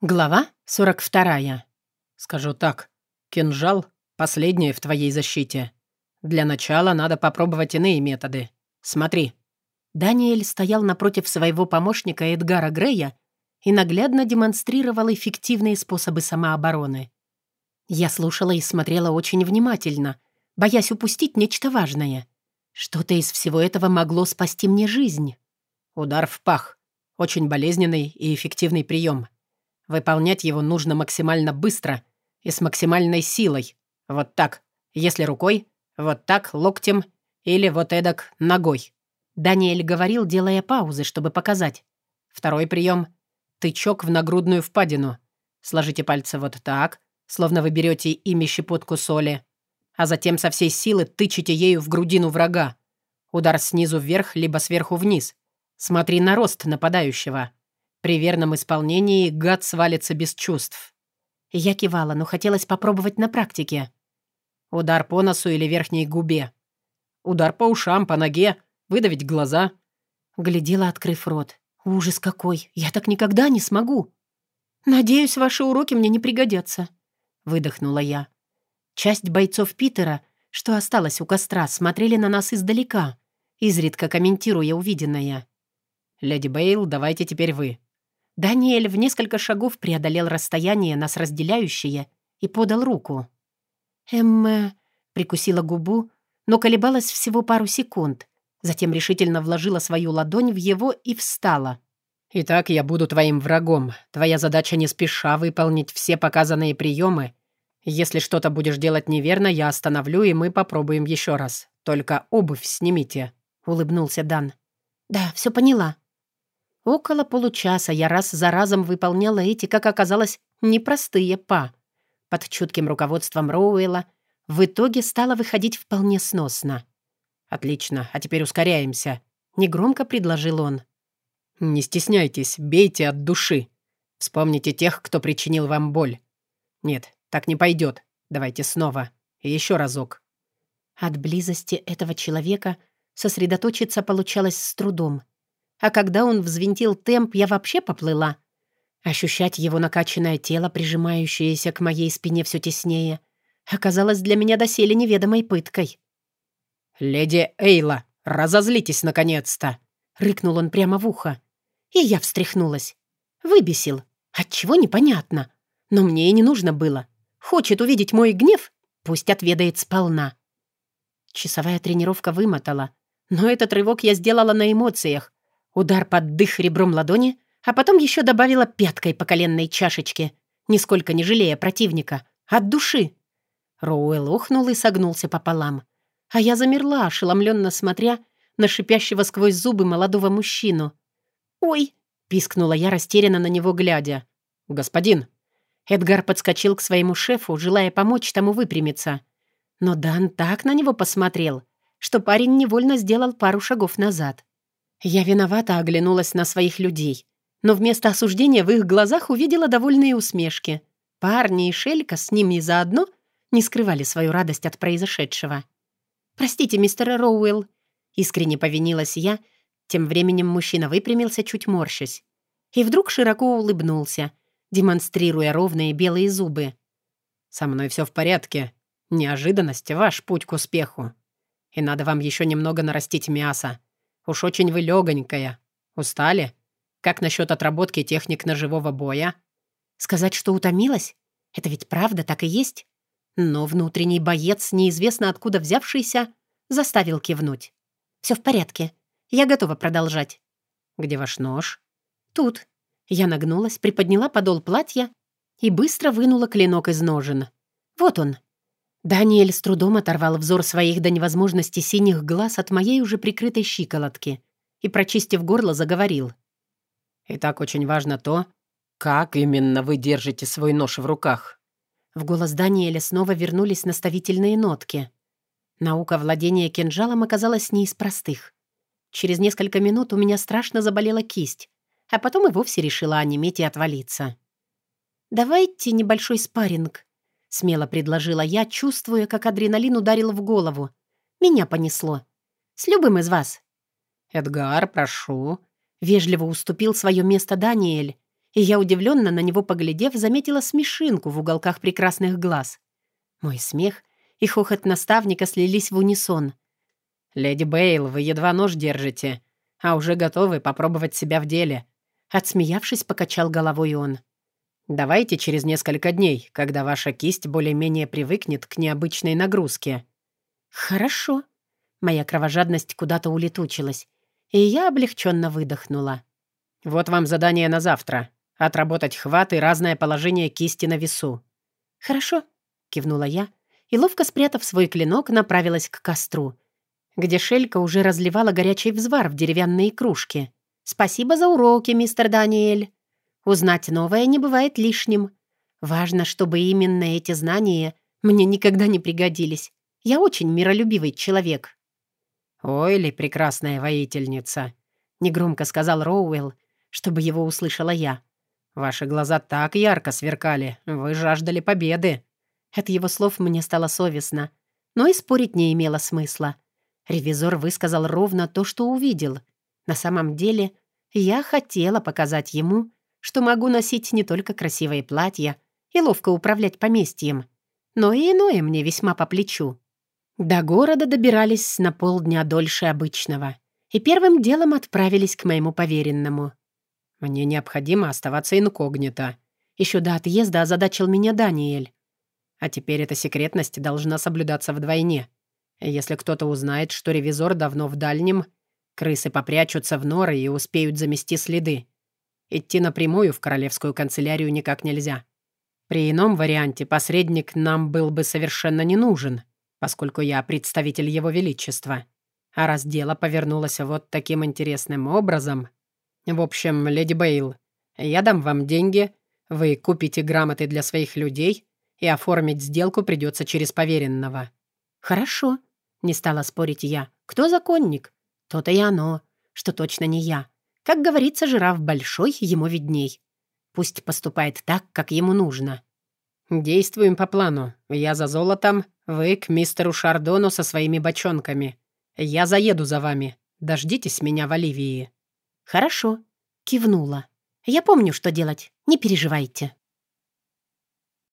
Глава 42. Скажу так, кинжал — последнее в твоей защите. Для начала надо попробовать иные методы. Смотри». Даниэль стоял напротив своего помощника Эдгара Грея и наглядно демонстрировал эффективные способы самообороны. Я слушала и смотрела очень внимательно, боясь упустить нечто важное. Что-то из всего этого могло спасти мне жизнь. Удар в пах. Очень болезненный и эффективный прием. Выполнять его нужно максимально быстро и с максимальной силой. Вот так. Если рукой, вот так, локтем или вот эдак ногой. Даниэль говорил, делая паузы, чтобы показать. Второй прием — тычок в нагрудную впадину. Сложите пальцы вот так, словно вы берете ими щепотку соли, а затем со всей силы тычете ею в грудину врага. Удар снизу вверх, либо сверху вниз. Смотри на рост нападающего. При верном исполнении гад свалится без чувств. Я кивала, но хотелось попробовать на практике. Удар по носу или верхней губе. Удар по ушам, по ноге, выдавить глаза. Глядела, открыв рот. Ужас какой! Я так никогда не смогу. Надеюсь, ваши уроки мне не пригодятся. Выдохнула я. Часть бойцов Питера, что осталось у костра, смотрели на нас издалека, изредка комментируя увиденное. «Леди Бейл, давайте теперь вы. Даниэль в несколько шагов преодолел расстояние, нас разделяющее, и подал руку. Эмма прикусила губу, но колебалась всего пару секунд, затем решительно вложила свою ладонь в его и встала. «Итак, я буду твоим врагом. Твоя задача не спеша выполнить все показанные приемы. Если что-то будешь делать неверно, я остановлю, и мы попробуем еще раз. Только обувь снимите», — улыбнулся Дан. «Да, все поняла», Около получаса я раз за разом выполняла эти, как оказалось, непростые па. Под чутким руководством Роуэлла в итоге стало выходить вполне сносно. «Отлично, а теперь ускоряемся», — негромко предложил он. «Не стесняйтесь, бейте от души. Вспомните тех, кто причинил вам боль. Нет, так не пойдет. Давайте снова. И еще разок». От близости этого человека сосредоточиться получалось с трудом — а когда он взвинтил темп, я вообще поплыла. Ощущать его накачанное тело, прижимающееся к моей спине все теснее, оказалось для меня доселе неведомой пыткой. «Леди Эйла, разозлитесь наконец-то!» — рыкнул он прямо в ухо. И я встряхнулась. Выбесил. Отчего непонятно. Но мне и не нужно было. Хочет увидеть мой гнев? Пусть отведает сполна. Часовая тренировка вымотала. Но этот рывок я сделала на эмоциях, Удар под дых ребром ладони, а потом еще добавила пяткой по коленной чашечке, нисколько не жалея противника. От души. Роуэлл охнул и согнулся пополам. А я замерла, ошеломленно смотря на шипящего сквозь зубы молодого мужчину. «Ой!» — пискнула я, растерянно на него глядя. «Господин!» Эдгар подскочил к своему шефу, желая помочь тому выпрямиться. Но Дан так на него посмотрел, что парень невольно сделал пару шагов назад. Я виновата оглянулась на своих людей, но вместо осуждения в их глазах увидела довольные усмешки. Парни и Шелька с ними заодно не скрывали свою радость от произошедшего. «Простите, мистер Роуэлл», — искренне повинилась я, тем временем мужчина выпрямился, чуть морщась. И вдруг широко улыбнулся, демонстрируя ровные белые зубы. «Со мной все в порядке. Неожиданность — ваш путь к успеху. И надо вам еще немного нарастить мясо. Уж очень вы легонькая. Устали? Как насчет отработки техник ножевого боя? Сказать, что утомилась? Это ведь правда так и есть? Но внутренний боец, неизвестно откуда взявшийся, заставил кивнуть. Все в порядке. Я готова продолжать. Где ваш нож? Тут. Я нагнулась, приподняла подол платья и быстро вынула клинок из ножен. Вот он, Даниэль с трудом оторвал взор своих до невозможности синих глаз от моей уже прикрытой щиколотки и, прочистив горло, заговорил. «И так очень важно то, как именно вы держите свой нож в руках». В голос Даниэля снова вернулись наставительные нотки. Наука владения кинжалом оказалась не из простых. Через несколько минут у меня страшно заболела кисть, а потом и вовсе решила онеметь и отвалиться. «Давайте небольшой спарринг», — смело предложила я, чувствуя, как адреналин ударил в голову. Меня понесло. С любым из вас. «Эдгар, прошу». Вежливо уступил свое место Даниэль и я, удивленно на него поглядев, заметила смешинку в уголках прекрасных глаз. Мой смех и хохот наставника слились в унисон. «Леди Бейл, вы едва нож держите, а уже готовы попробовать себя в деле», Отсмеявшись, покачал головой он. «Давайте через несколько дней, когда ваша кисть более-менее привыкнет к необычной нагрузке». «Хорошо». Моя кровожадность куда-то улетучилась, и я облегченно выдохнула. «Вот вам задание на завтра. Отработать хват и разное положение кисти на весу». «Хорошо», — кивнула я, и, ловко спрятав свой клинок, направилась к костру, где Шелька уже разливала горячий взвар в деревянные кружки. «Спасибо за уроки, мистер Даниэль. Узнать новое не бывает лишним. Важно, чтобы именно эти знания мне никогда не пригодились. Я очень миролюбивый человек». «Ой ли, прекрасная воительница!» — негромко сказал Роуэлл, чтобы его услышала я. «Ваши глаза так ярко сверкали, вы жаждали победы». От его слов мне стало совестно, но и спорить не имело смысла. Ревизор высказал ровно то, что увидел. На самом деле, я хотела показать ему, что могу носить не только красивые платья и ловко управлять поместьем, но и иное мне весьма по плечу. До города добирались на полдня дольше обычного и первым делом отправились к моему поверенному. «Мне необходимо оставаться инкогнито». Еще до отъезда озадачил меня Даниэль. А теперь эта секретность должна соблюдаться вдвойне. Если кто-то узнает, что ревизор давно в дальнем, крысы попрячутся в норы и успеют замести следы. Идти напрямую в королевскую канцелярию никак нельзя. При ином варианте посредник нам был бы совершенно не нужен поскольку я представитель Его Величества. А раз дело повернулось вот таким интересным образом... В общем, леди Бейл, я дам вам деньги, вы купите грамоты для своих людей, и оформить сделку придется через поверенного». «Хорошо», — не стала спорить я. «Кто законник?» «То-то и оно, что точно не я. Как говорится, жираф большой, ему видней. Пусть поступает так, как ему нужно». «Действуем по плану. Я за золотом, вы к мистеру Шардону со своими бочонками. Я заеду за вами. Дождитесь меня в Оливии». «Хорошо», — кивнула. «Я помню, что делать. Не переживайте».